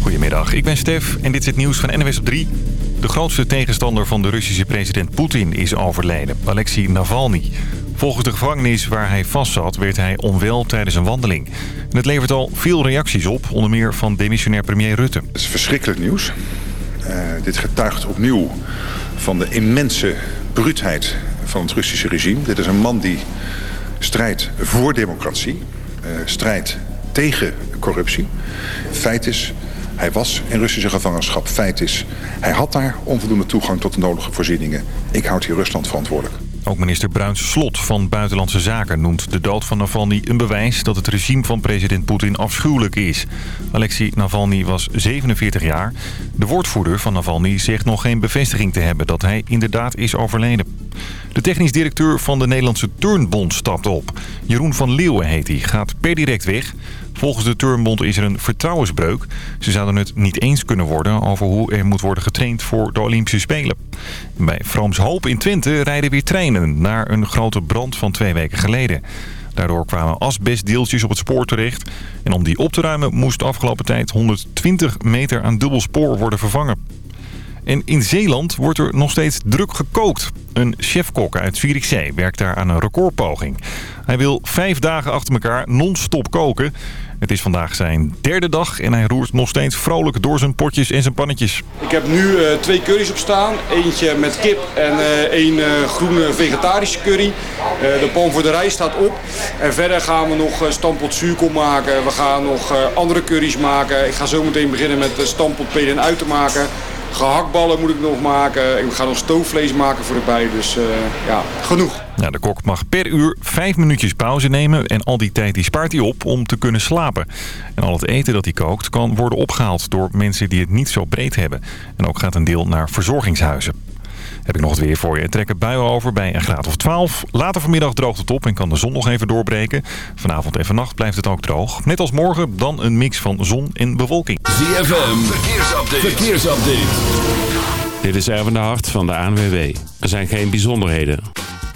Goedemiddag, ik ben Stef en dit is het nieuws van NWS op 3. De grootste tegenstander van de Russische president Poetin is overleden, Alexei Navalny. Volgens de gevangenis waar hij vastzat werd hij onwel tijdens een wandeling. En het levert al veel reacties op, onder meer van demissionair premier Rutte. Het is verschrikkelijk nieuws. Uh, dit getuigt opnieuw van de immense bruutheid van het Russische regime. Dit is een man die strijdt voor democratie, uh, strijdt tegen corruptie. Feit is, hij was in Russische gevangenschap. Feit is, hij had daar onvoldoende toegang tot de nodige voorzieningen. Ik houd hier Rusland verantwoordelijk. Ook minister Bruins Slot van Buitenlandse Zaken noemt de dood van Navalny een bewijs dat het regime van president Poetin afschuwelijk is. Alexei Navalny was 47 jaar. De woordvoerder van Navalny zegt nog geen bevestiging te hebben dat hij inderdaad is overleden. De technisch directeur van de Nederlandse Turnbond stapt op. Jeroen van Leeuwen heet hij, gaat per direct weg. Volgens de Turnbond is er een vertrouwensbreuk. Ze zouden het niet eens kunnen worden over hoe er moet worden getraind voor de Olympische Spelen. Bij Frooms Hoop in Twente rijden weer treinen naar een grote brand van twee weken geleden. Daardoor kwamen asbestdeeltjes op het spoor terecht. En om die op te ruimen moest de afgelopen tijd 120 meter aan dubbel spoor worden vervangen. En in Zeeland wordt er nog steeds druk gekookt. Een chefkok uit Zierikzee werkt daar aan een recordpoging. Hij wil vijf dagen achter elkaar non-stop koken. Het is vandaag zijn derde dag en hij roert nog steeds vrolijk door zijn potjes en zijn pannetjes. Ik heb nu uh, twee curry's op staan. Eentje met kip en uh, één uh, groene vegetarische curry. de pan voor de rijst staat op. En verder gaan we nog stampot zuurkool maken. We gaan nog andere curry's maken. Ik ga zo meteen beginnen met stampot peden uit te maken. Gehaktballen moet ik nog maken. Ik ga nog stoofvlees maken voor erbij. Dus uh, ja, genoeg. De kok mag per uur vijf minuutjes pauze nemen. En al die tijd die spaart hij op om te kunnen slapen. En al het eten dat hij kookt kan worden opgehaald door mensen die het niet zo breed hebben. En ook gaat een deel naar verzorgingshuizen. Heb ik nog het weer voor je. trekken buien over bij een graad of 12. Later vanmiddag droogt het op en kan de zon nog even doorbreken. Vanavond en vannacht blijft het ook droog. Net als morgen dan een mix van zon en bewolking. ZFM, verkeersupdate. verkeersupdate. Dit is Erwin de Hart van de ANWB. Er zijn geen bijzonderheden.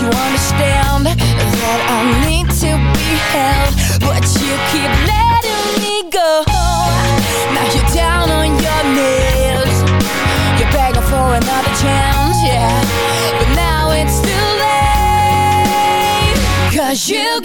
you understand That I need to be held. But you keep letting me go. Now you're down on your knees. You're begging for another chance, yeah. But now it's too late. Cause you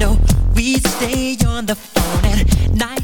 No, we'd stay on the phone at night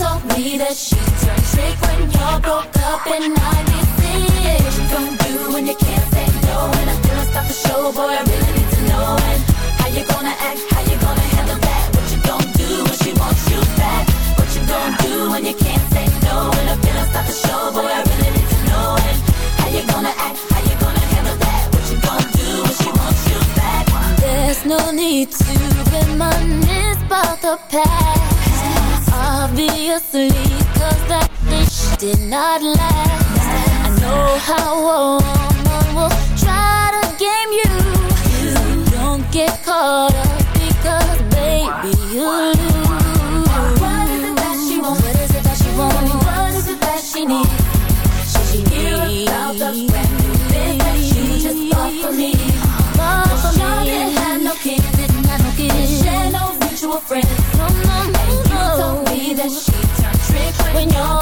told me that she turned trick when y'all broke up and I get 96 What you. Gon' do when you can't say no And I feel stop the show, boy, I really need to know. And how you gonna act, how you gonna handle that? What you gon' do when she wants you back? What you gon' do when you can't say no? And I feel stop the show, boy, I really need to know. And how you gonna act, how you gonna handle that? What you gon' do when she wants you back? There's no need to reminisce about the past Obviously, cause that dish did not last I know how a woman will try to game you So don't get caught up because baby you lose What is it that she wants? What is it that she wants? What is it that she needs? Should she hear about the brand new biz that you just bought for me? Bought for me. didn't have no kids, didn't have no kids, share no mutual friends. When y'all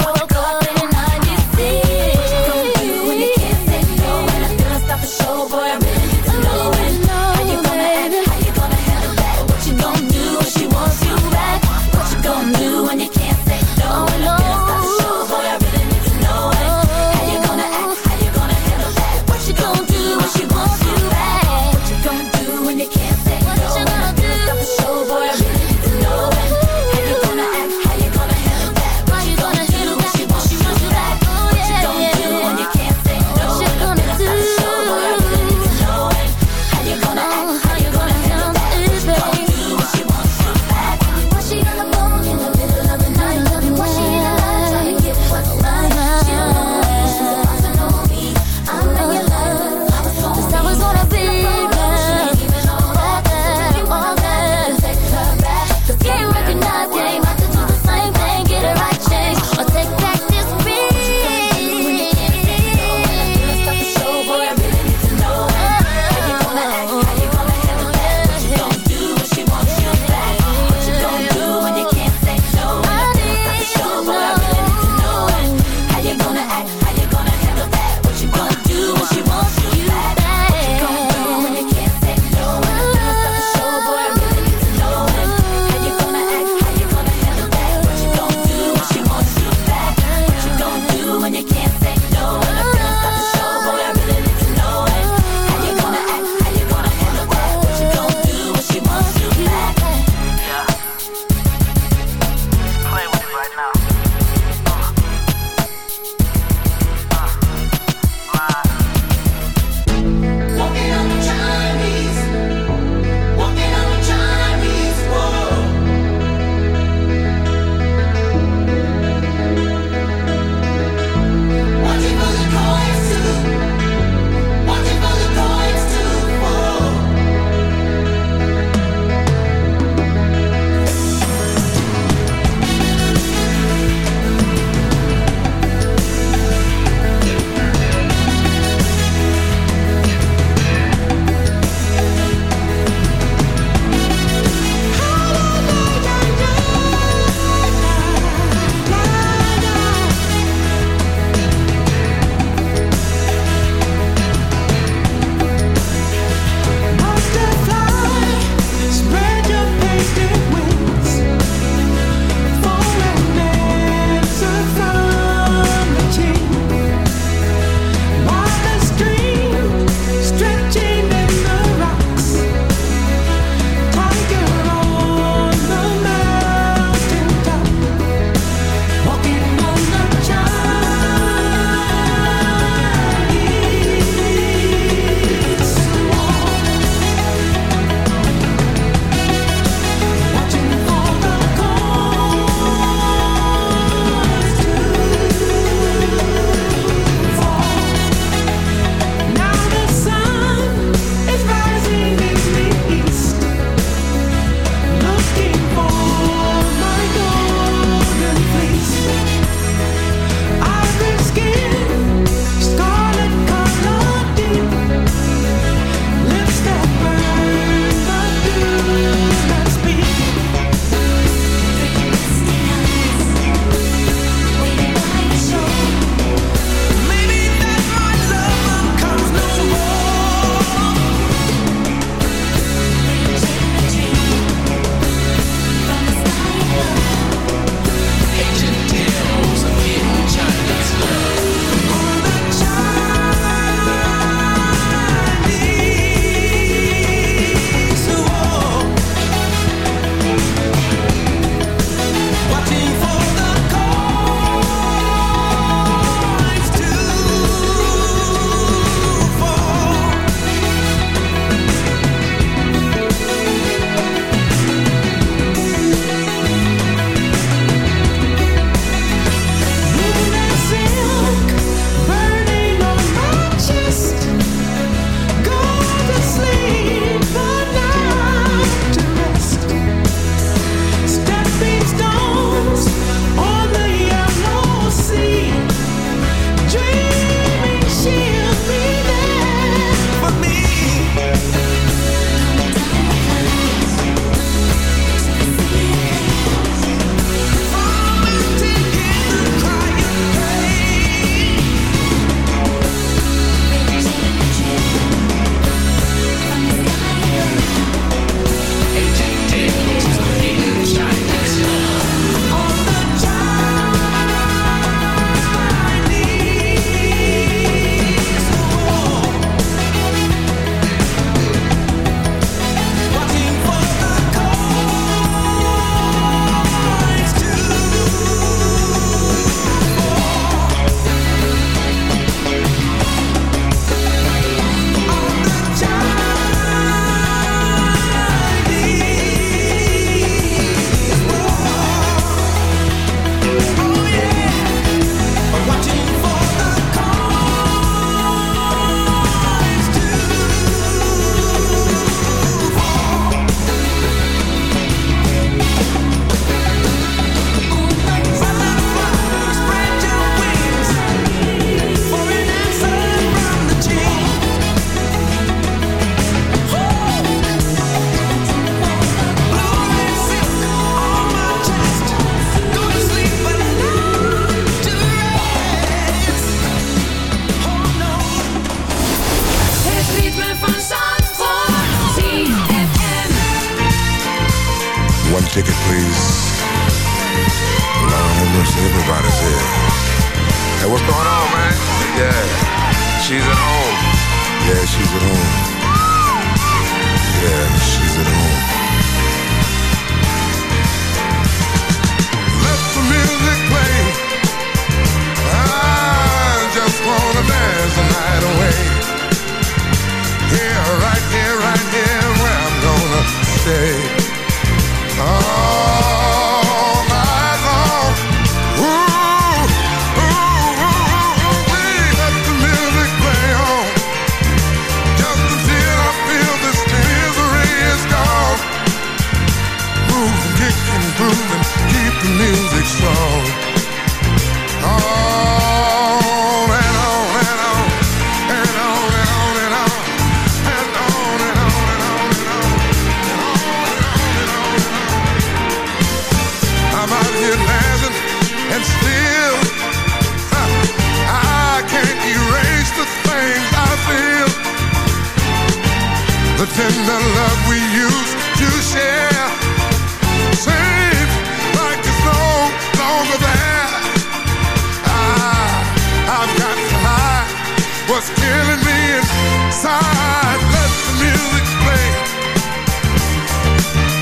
side, let the music play.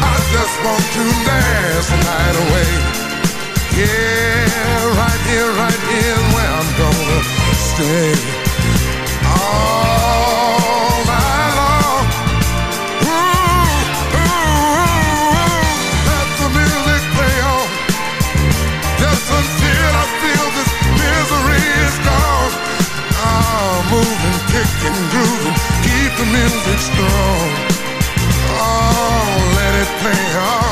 I just want to dance the night away. Yeah, right here, right here, where I'm gonna stay. music strong. Oh, let it play on.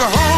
alcohol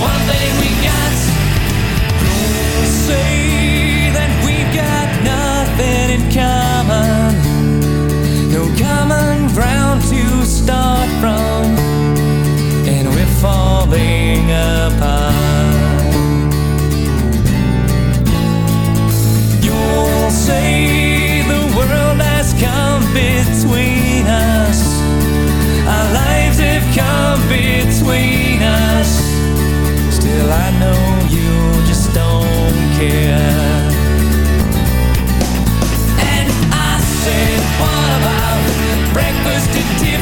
one thing we got. Say that we've got nothing in common, no common ground to start from, and we're falling apart. You'll say.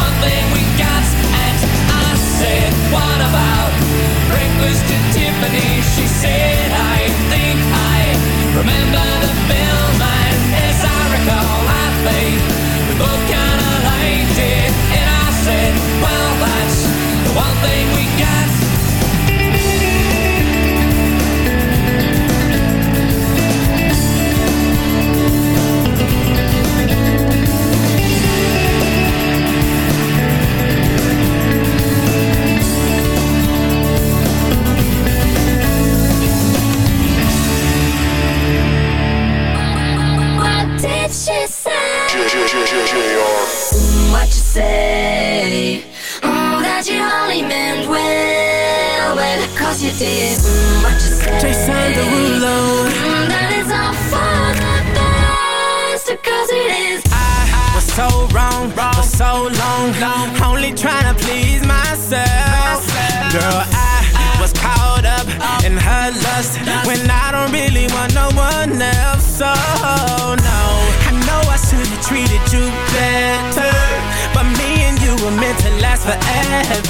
thing we got. And I said, what about breakfast at Tiffany's? She said, I think I remember the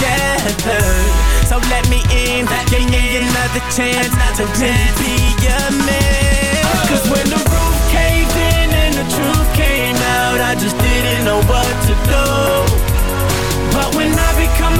together. So let me in, give me another chance to really be your man. Cause when the roof caved in and the truth came out, I just didn't know what to do. But when I become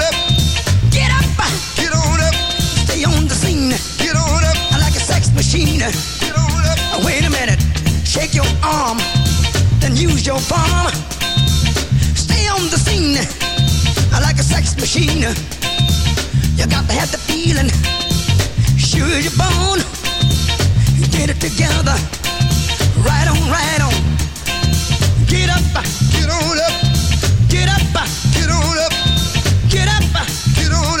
Machine. Wait a minute, shake your arm, then use your palm. Stay on the scene like a sex machine. You got to have the feeling. Sure you're born. Get it together. Right on, right on. Get up, get on up. Get up, get on up. Get up, get on up.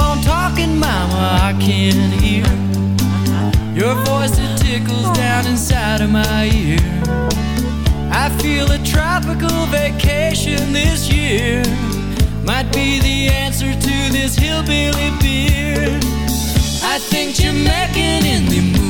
On talking, mama, I can't hear your voice that tickles down inside of my ear. I feel a tropical vacation this year might be the answer to this hillbilly beer. I think Jamaican in the moonlight.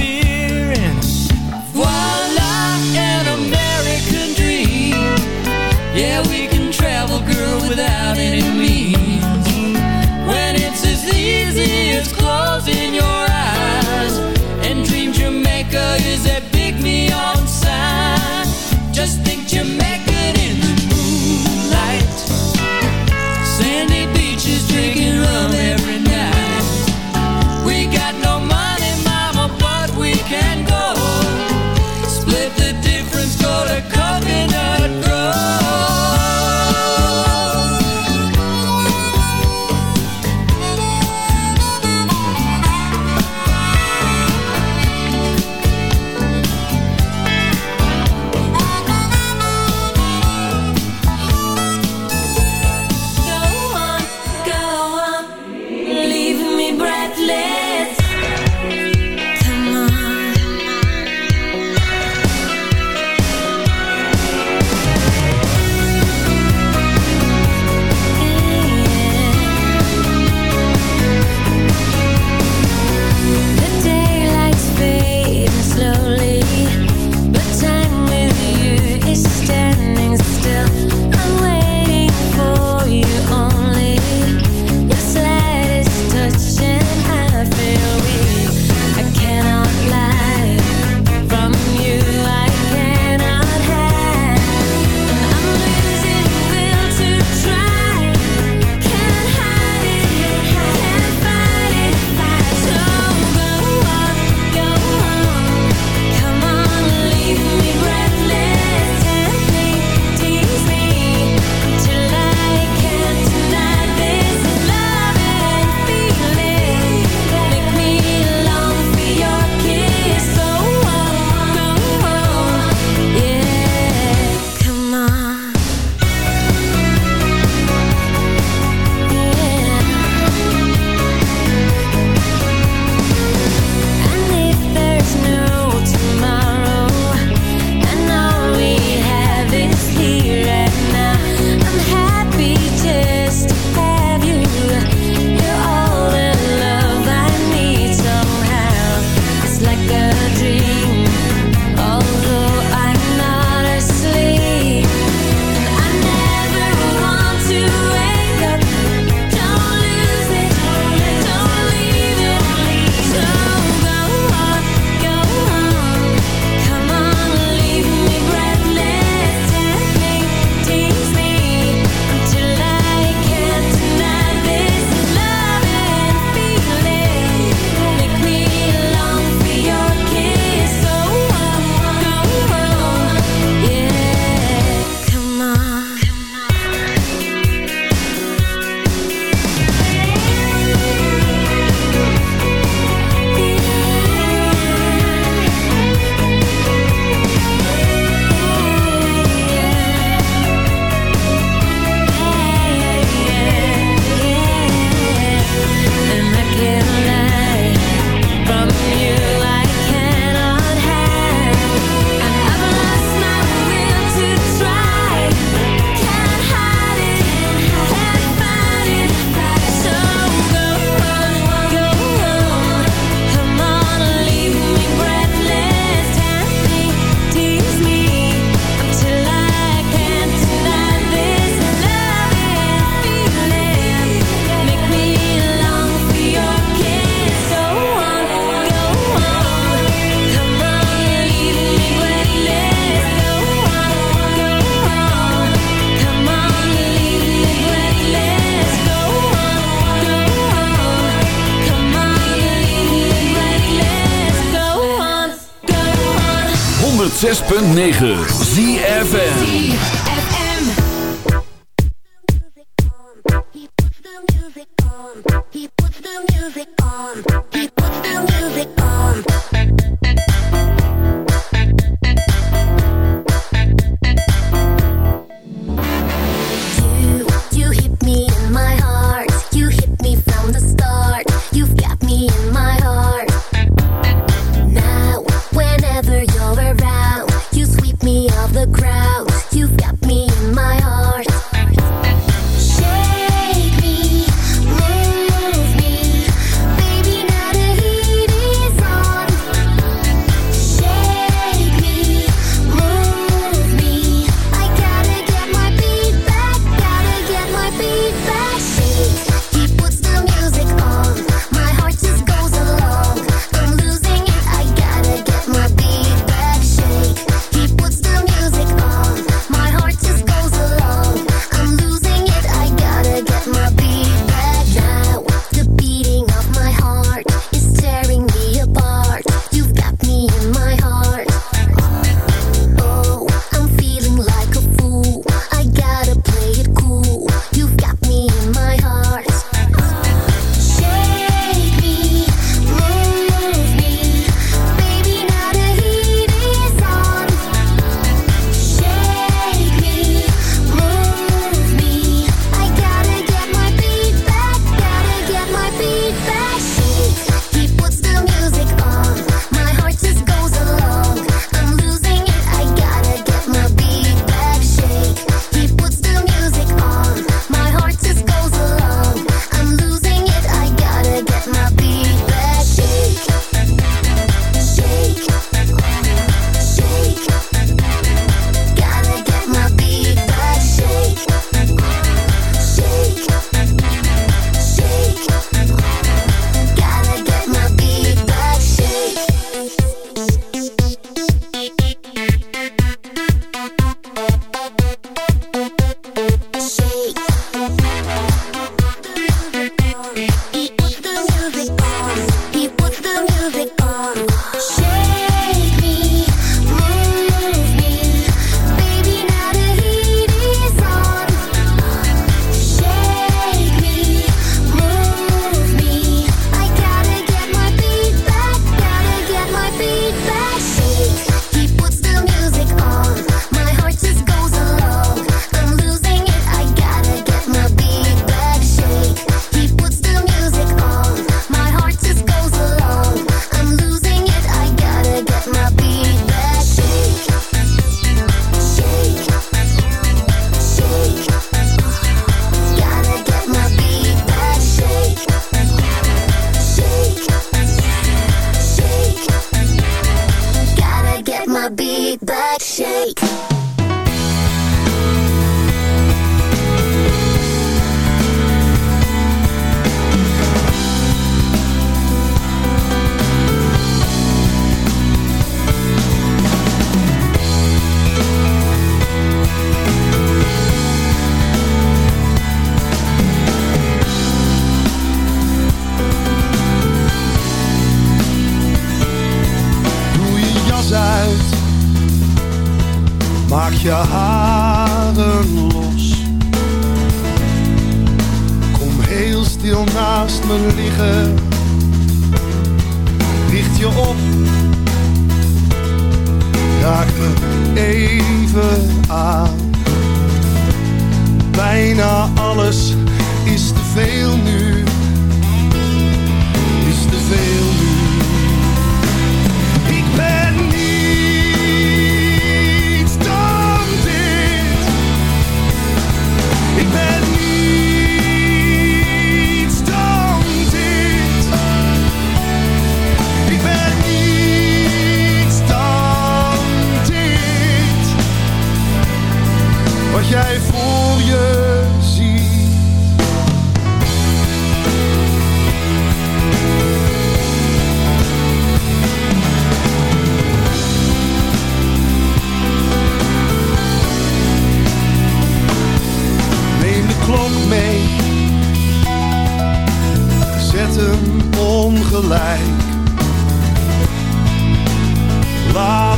9.